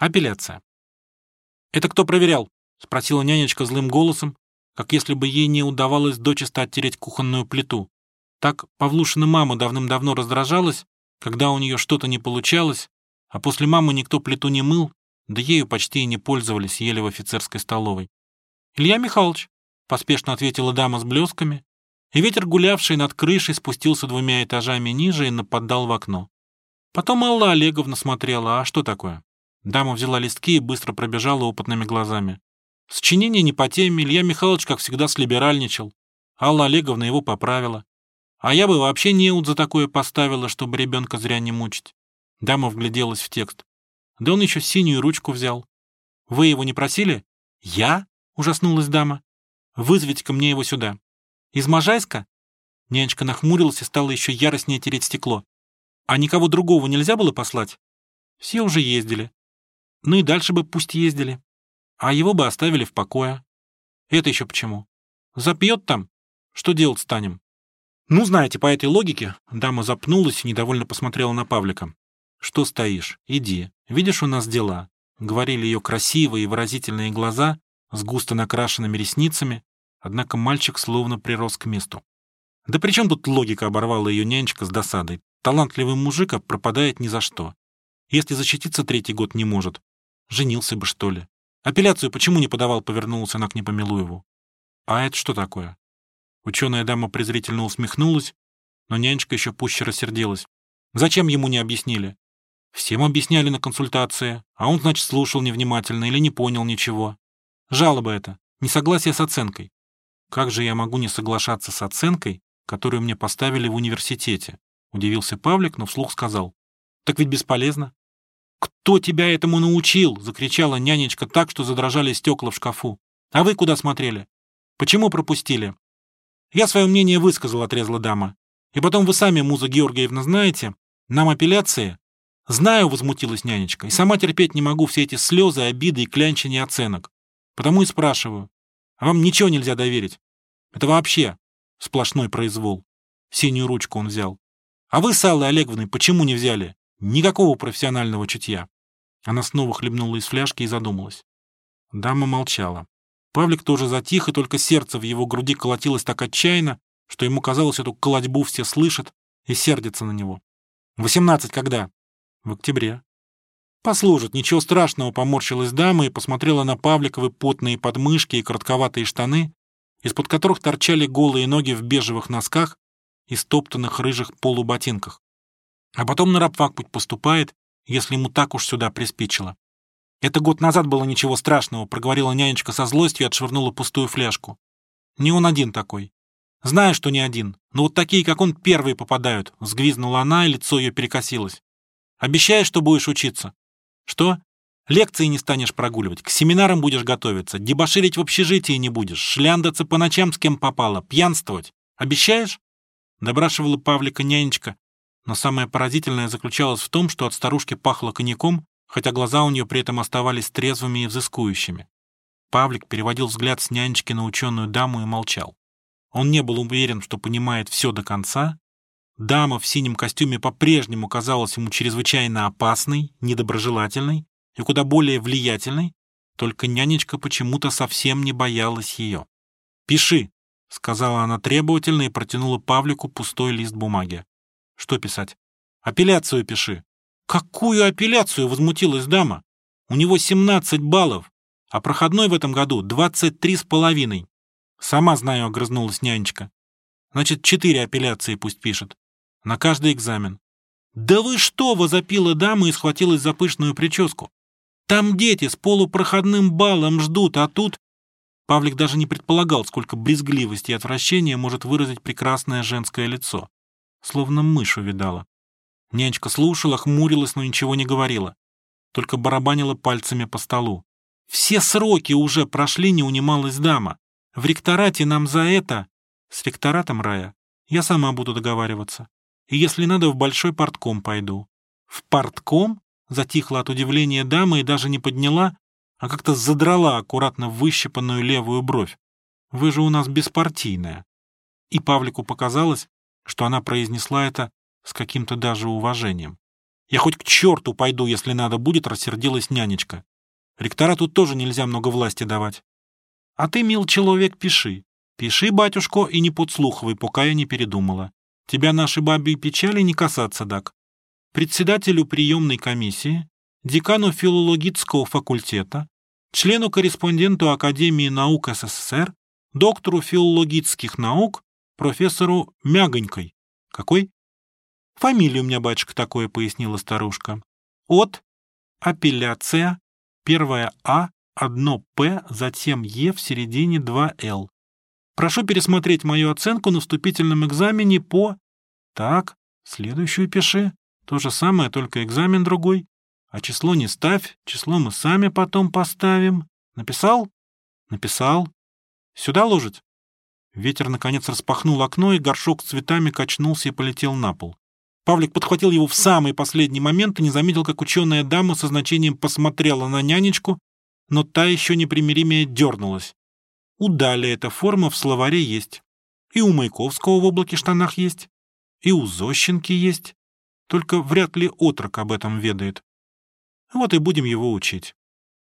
Апелляция. «Это кто проверял?» — спросила нянечка злым голосом, как если бы ей не удавалось дочисто оттереть кухонную плиту. Так Павлушина мама давным-давно раздражалась, когда у нее что-то не получалось, а после мамы никто плиту не мыл, да ею почти и не пользовались, ели в офицерской столовой. «Илья Михайлович», — поспешно ответила дама с блесками, и ветер, гулявший над крышей, спустился двумя этажами ниже и нападал в окно. Потом Алла Олеговна смотрела, а что такое? Дама взяла листки и быстро пробежала опытными глазами. Сочинение не по теме, Илья Михайлович, как всегда, слиберальничал. Алла Олеговна его поправила. А я бы вообще неуд за такое поставила, чтобы ребенка зря не мучить. Дама вгляделась в текст. Да он еще синюю ручку взял. Вы его не просили? Я? Ужаснулась дама. Вызовите-ка мне его сюда. Из Можайска? Нянечка нахмурилась и стала еще яростнее тереть стекло. А никого другого нельзя было послать? Все уже ездили. Ну и дальше бы пусть ездили. А его бы оставили в покое. Это еще почему? Запьет там? Что делать станем? Ну, знаете, по этой логике, дама запнулась и недовольно посмотрела на Павлика. Что стоишь? Иди. Видишь, у нас дела. Говорили ее красивые и выразительные глаза с густо накрашенными ресницами, однако мальчик словно прирос к месту. Да при чем тут логика оборвала ее нянечка с досадой? Талантливый мужик а пропадает ни за что. Если защититься третий год не может, Женился бы, что ли. Апелляцию почему не подавал, повернулась она к Непомилуеву. А это что такое? Ученая дама презрительно усмехнулась, но нянечка еще пуще рассердилась. Зачем ему не объяснили? Всем объясняли на консультации, а он, значит, слушал невнимательно или не понял ничего. Жалоба это, несогласие с оценкой. Как же я могу не соглашаться с оценкой, которую мне поставили в университете? Удивился Павлик, но вслух сказал. Так ведь бесполезно. «Кто тебя этому научил?» — закричала нянечка так, что задрожали стекла в шкафу. «А вы куда смотрели? Почему пропустили?» «Я свое мнение высказал», — отрезала дама. «И потом вы сами, Муза Георгиевна, знаете, нам апелляции...» «Знаю», — возмутилась нянечка, «и сама терпеть не могу все эти слезы, обиды и клянчение оценок. Потому и спрашиваю. А вам ничего нельзя доверить. Это вообще сплошной произвол». Синюю ручку он взял. «А вы с Аллой Олеговной почему не взяли? Никакого профессионального чутья. Она снова хлебнула из фляжки и задумалась. Дама молчала. Павлик тоже затих, и только сердце в его груди колотилось так отчаянно, что ему казалось, эту колотьбу все слышат и сердятся на него. «Восемнадцать когда?» «В октябре». «Послужит, ничего страшного», — поморщилась дама и посмотрела на Павликовы потные подмышки и коротковатые штаны, из-под которых торчали голые ноги в бежевых носках и стоптанных рыжих полуботинках. А потом на рабфак путь поступает, если ему так уж сюда приспичило. Это год назад было ничего страшного, проговорила нянечка со злостью и отшвырнула пустую фляжку. Не он один такой. Знаю, что не один, но вот такие, как он, первые попадают, сгвизнула она, и лицо ее перекосилось. Обещаешь, что будешь учиться? Что? Лекции не станешь прогуливать, к семинарам будешь готовиться, дебоширить в общежитии не будешь, шляндаться по ночам с кем попало, пьянствовать. Обещаешь? Добрашивала Павлика нянечка, но самое поразительное заключалось в том, что от старушки пахло коньяком, хотя глаза у нее при этом оставались трезвыми и взыскующими. Павлик переводил взгляд с нянечки на ученую даму и молчал. Он не был уверен, что понимает все до конца. Дама в синем костюме по-прежнему казалась ему чрезвычайно опасной, недоброжелательной и куда более влиятельной, только нянечка почему-то совсем не боялась ее. «Пиши», — сказала она требовательно и протянула Павлику пустой лист бумаги. Что писать? Апелляцию пиши. Какую апелляцию? Возмутилась дама. У него 17 баллов, а проходной в этом году 23 с половиной. Сама знаю, огрызнулась нянечка. Значит, четыре апелляции пусть пишет. На каждый экзамен. «Да вы что!» — возопила дама и схватилась за пышную прическу. «Там дети с полупроходным баллом ждут, а тут...» Павлик даже не предполагал, сколько брезгливости и отвращения может выразить прекрасное женское лицо словно мышь увидала. Нянечка слушала, хмурилась, но ничего не говорила. Только барабанила пальцами по столу. «Все сроки уже прошли, не унималась дама. В ректорате нам за это...» «С ректоратом, Рая, я сама буду договариваться. И если надо, в большой портком пойду». «В портком?» Затихла от удивления дама и даже не подняла, а как-то задрала аккуратно выщипанную левую бровь. «Вы же у нас беспартийная». И Павлику показалось, что она произнесла это с каким-то даже уважением. Я хоть к черту пойду, если надо будет, рассердилась нянечка. Ректорату тоже нельзя много власти давать. А ты, мил человек, пиши. Пиши, батюшко, и не подслухивай, пока я не передумала. Тебя наши бабьи печали не касаться, дак. Председателю приемной комиссии, декану филологического факультета, члену-корреспонденту Академии наук СССР, доктору филологических наук, профессору Мягонькой. Какой? Фамилия у меня, батюшка, такое, пояснила старушка. От, апелляция, первое А, одно П, затем Е, в середине два Л. Прошу пересмотреть мою оценку на вступительном экзамене по... Так, следующую пиши. То же самое, только экзамен другой. А число не ставь, число мы сами потом поставим. Написал? Написал. Сюда ложить? Ветер, наконец, распахнул окно, и горшок с цветами качнулся и полетел на пол. Павлик подхватил его в самый последний момент и не заметил, как ученая дама со значением посмотрела на нянечку, но та еще непримиримее дернулась. У Дали эта форма в словаре есть. И у Маяковского в облаке штанах есть. И у Зощенки есть. Только вряд ли отрок об этом ведает. Вот и будем его учить.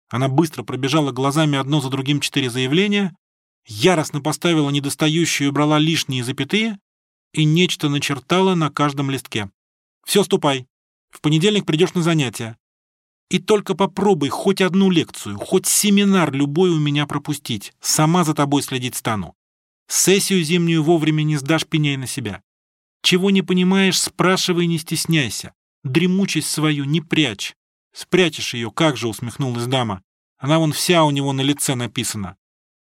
Она быстро пробежала глазами одно за другим четыре заявления, яростно поставила недостающую и убрала лишние запятые и нечто начертала на каждом листке. «Все, ступай. В понедельник придешь на занятия. И только попробуй хоть одну лекцию, хоть семинар любой у меня пропустить. Сама за тобой следить стану. Сессию зимнюю вовремя не сдашь, пеняй на себя. Чего не понимаешь, спрашивай, не стесняйся. Дремучесть свою не прячь. Спрячешь ее, как же, усмехнулась дама. Она вон вся у него на лице написана.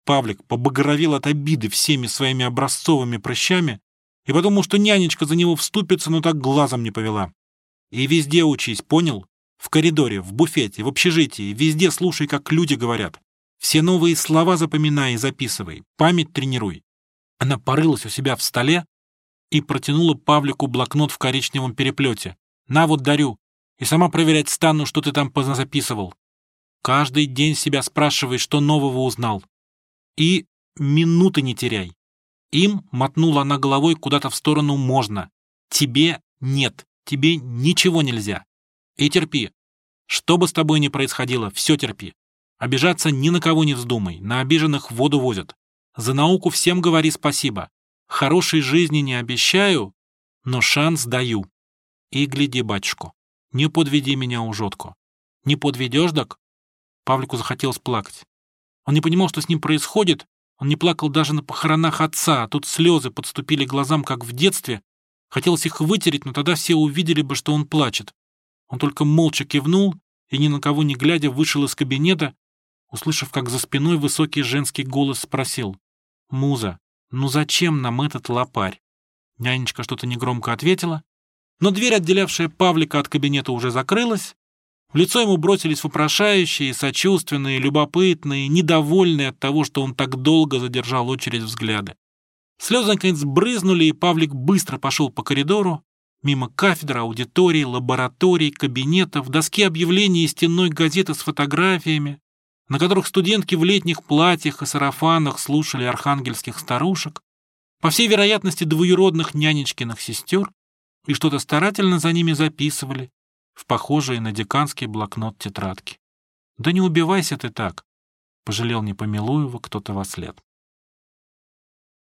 Павлик побагровел от обиды всеми своими образцовыми прыщами и потому, что нянечка за него вступится, но так глазом не повела. И везде учись, понял? В коридоре, в буфете, в общежитии, везде слушай, как люди говорят. Все новые слова запоминай и записывай, память тренируй. Она порылась у себя в столе и протянула Павлику блокнот в коричневом переплете. «На вот дарю, и сама проверять стану, что ты там записывал. Каждый день себя спрашивай, что нового узнал. И минуты не теряй. Им мотнула она головой куда-то в сторону «можно». Тебе нет, тебе ничего нельзя. И терпи. Что бы с тобой ни происходило, все терпи. Обижаться ни на кого не вздумай, на обиженных воду возят. За науку всем говори спасибо. Хорошей жизни не обещаю, но шанс даю. И гляди, батюшку, не подведи меня ужотку. Не подведешь, дак? Павлику захотелось плакать. Он не понимал, что с ним происходит, он не плакал даже на похоронах отца, а тут слезы подступили глазам, как в детстве. Хотелось их вытереть, но тогда все увидели бы, что он плачет. Он только молча кивнул и, ни на кого не глядя, вышел из кабинета, услышав, как за спиной высокий женский голос спросил. «Муза, ну зачем нам этот лопарь?» Нянечка что-то негромко ответила, но дверь, отделявшая Павлика от кабинета, уже закрылась. В лицо ему бросились вопрошающие, сочувственные, любопытные, недовольные от того, что он так долго задержал очередь взгляды. Слезы, наконец, брызнули, и Павлик быстро пошел по коридору, Мимо кафедр, аудиторий, лабораторий, кабинетов, доски объявлений и стенной газеты с фотографиями, на которых студентки в летних платьях и сарафанах слушали архангельских старушек, по всей вероятности двоюродных нянечкиных сестер, и что-то старательно за ними записывали в похожие на деканский блокнот тетрадки. «Да не убивайся ты так!» — пожалел Непомилуева кто-то во след.